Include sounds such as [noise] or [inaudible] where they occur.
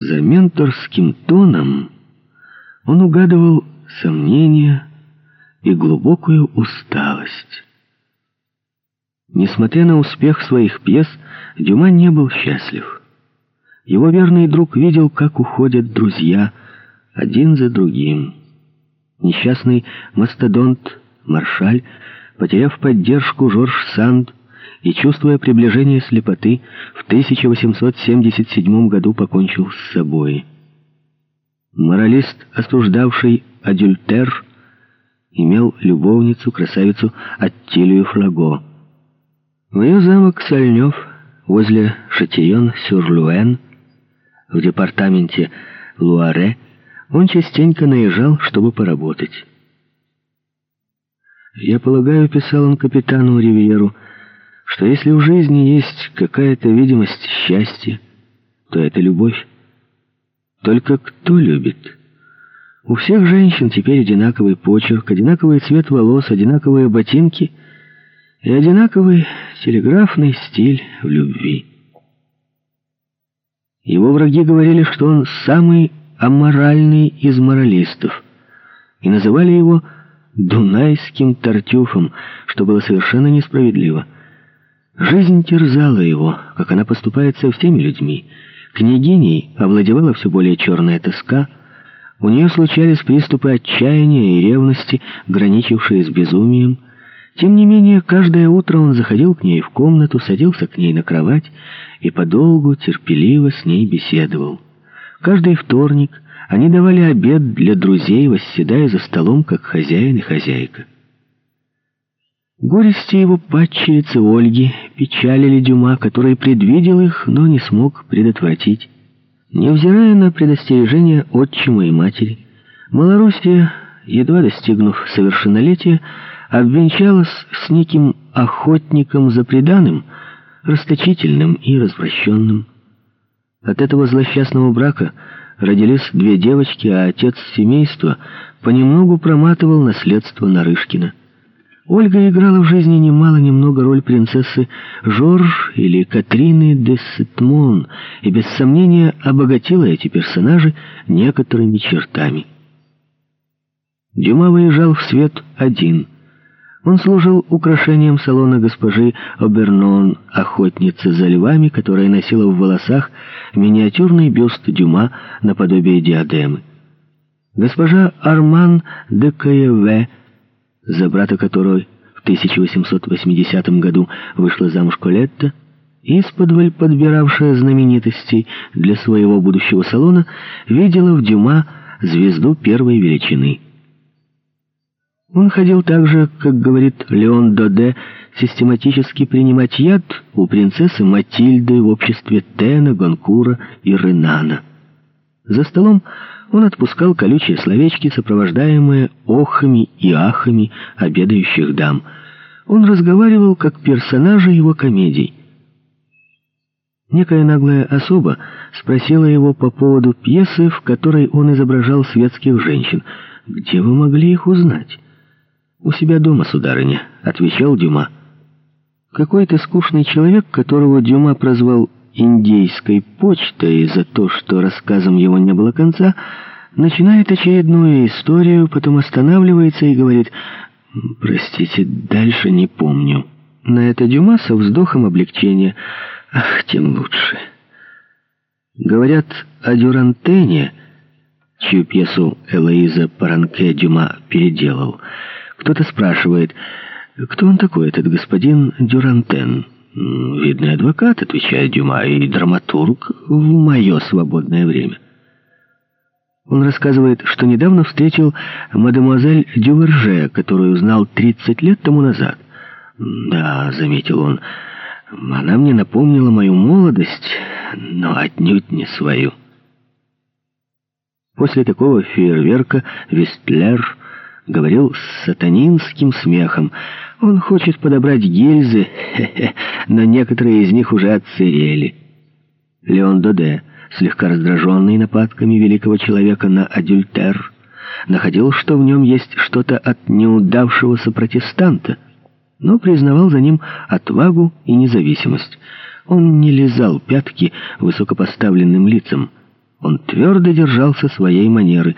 За менторским тоном он угадывал сомнения и глубокую усталость. Несмотря на успех своих пьес, Дюма не был счастлив. Его верный друг видел, как уходят друзья один за другим. Несчастный мастодонт Маршаль, потеряв поддержку Жорж Санд и чувствуя приближение слепоты, в 1877 году покончил с собой. Моралист, осуждавший адюльтер, имел любовницу, красавицу Аттилию Флаго. В ее замок Сальнев возле Шатион-сюр-Луэн в департаменте Луаре он частенько наезжал, чтобы поработать. «Я полагаю, — писал он капитану Ривьеру, — что если в жизни есть какая-то видимость счастья, то это любовь. Только кто любит? У всех женщин теперь одинаковый почерк, одинаковый цвет волос, одинаковые ботинки и одинаковый телеграфный стиль в любви». Его враги говорили, что он самый аморальный из моралистов, и называли его «дунайским тартюфом», что было совершенно несправедливо. Жизнь терзала его, как она поступает со всеми людьми. Княгиней овладевала все более черная тоска, у нее случались приступы отчаяния и ревности, граничившие с безумием. Тем не менее, каждое утро он заходил к ней в комнату, садился к ней на кровать и подолгу, терпеливо с ней беседовал. Каждый вторник они давали обед для друзей, восседая за столом, как хозяин и хозяйка. Горести его падчерицы Ольги печалили Дюма, который предвидел их, но не смог предотвратить. Невзирая на предостережения отчима и матери, Малоруссия, едва достигнув совершеннолетия, обвенчалась с неким охотником за преданным, расточительным и развращенным. От этого злосчастного брака родились две девочки, а отец семейства понемногу проматывал наследство Нарышкина. Ольга играла в жизни немало-немного роль принцессы Жорж или Катрины де Сетмон и без сомнения обогатила эти персонажи некоторыми чертами. Дюма выезжал в свет один – он служил украшением салона госпожи Обернон, охотницы за львами, которая носила в волосах миниатюрный бюст Дюма наподобие диадемы. Госпожа Арман де Каеве, за брата которой в 1880 году вышла замуж Колетта, исподволь подбиравшая знаменитостей для своего будущего салона, видела в Дюма звезду первой величины — он ходил также, как говорит Леон Доде, систематически принимать яд у принцессы Матильды в обществе Тена, Гонкура и Ренана. За столом он отпускал колючие словечки, сопровождаемые охами и ахами обедающих дам. Он разговаривал как персонажи его комедий. Некая наглая особа спросила его по поводу пьесы, в которой он изображал светских женщин. «Где вы могли их узнать?» «У себя дома, сударыня», — отвечал Дюма. Какой-то скучный человек, которого Дюма прозвал «индейской почтой» за то, что рассказом его не было конца, начинает очередную историю, потом останавливается и говорит «Простите, дальше не помню». На это Дюма со вздохом облегчения «Ах, тем лучше». Говорят о Дюрантене, чью пьесу Элоиза Паранке Дюма переделал – кто-то спрашивает, кто он такой, этот господин Дюрантен? «Видный адвокат», — отвечает Дюма, — «и драматург в мое свободное время». Он рассказывает, что недавно встретил мадемуазель Дюверже, которую узнал 30 лет тому назад. «Да», — заметил он, — «она мне напомнила мою молодость, но отнюдь не свою». После такого фейерверка Вестлер говорил с сатанинским смехом. Он хочет подобрать гильзы, [laughs] но некоторые из них уже отсырели. Леон Доде, слегка раздраженный нападками великого человека на адюльтер, находил, что в нем есть что-то от неудавшегося протестанта, но признавал за ним отвагу и независимость. Он не лизал пятки высокопоставленным лицам, Он твердо держался своей манеры.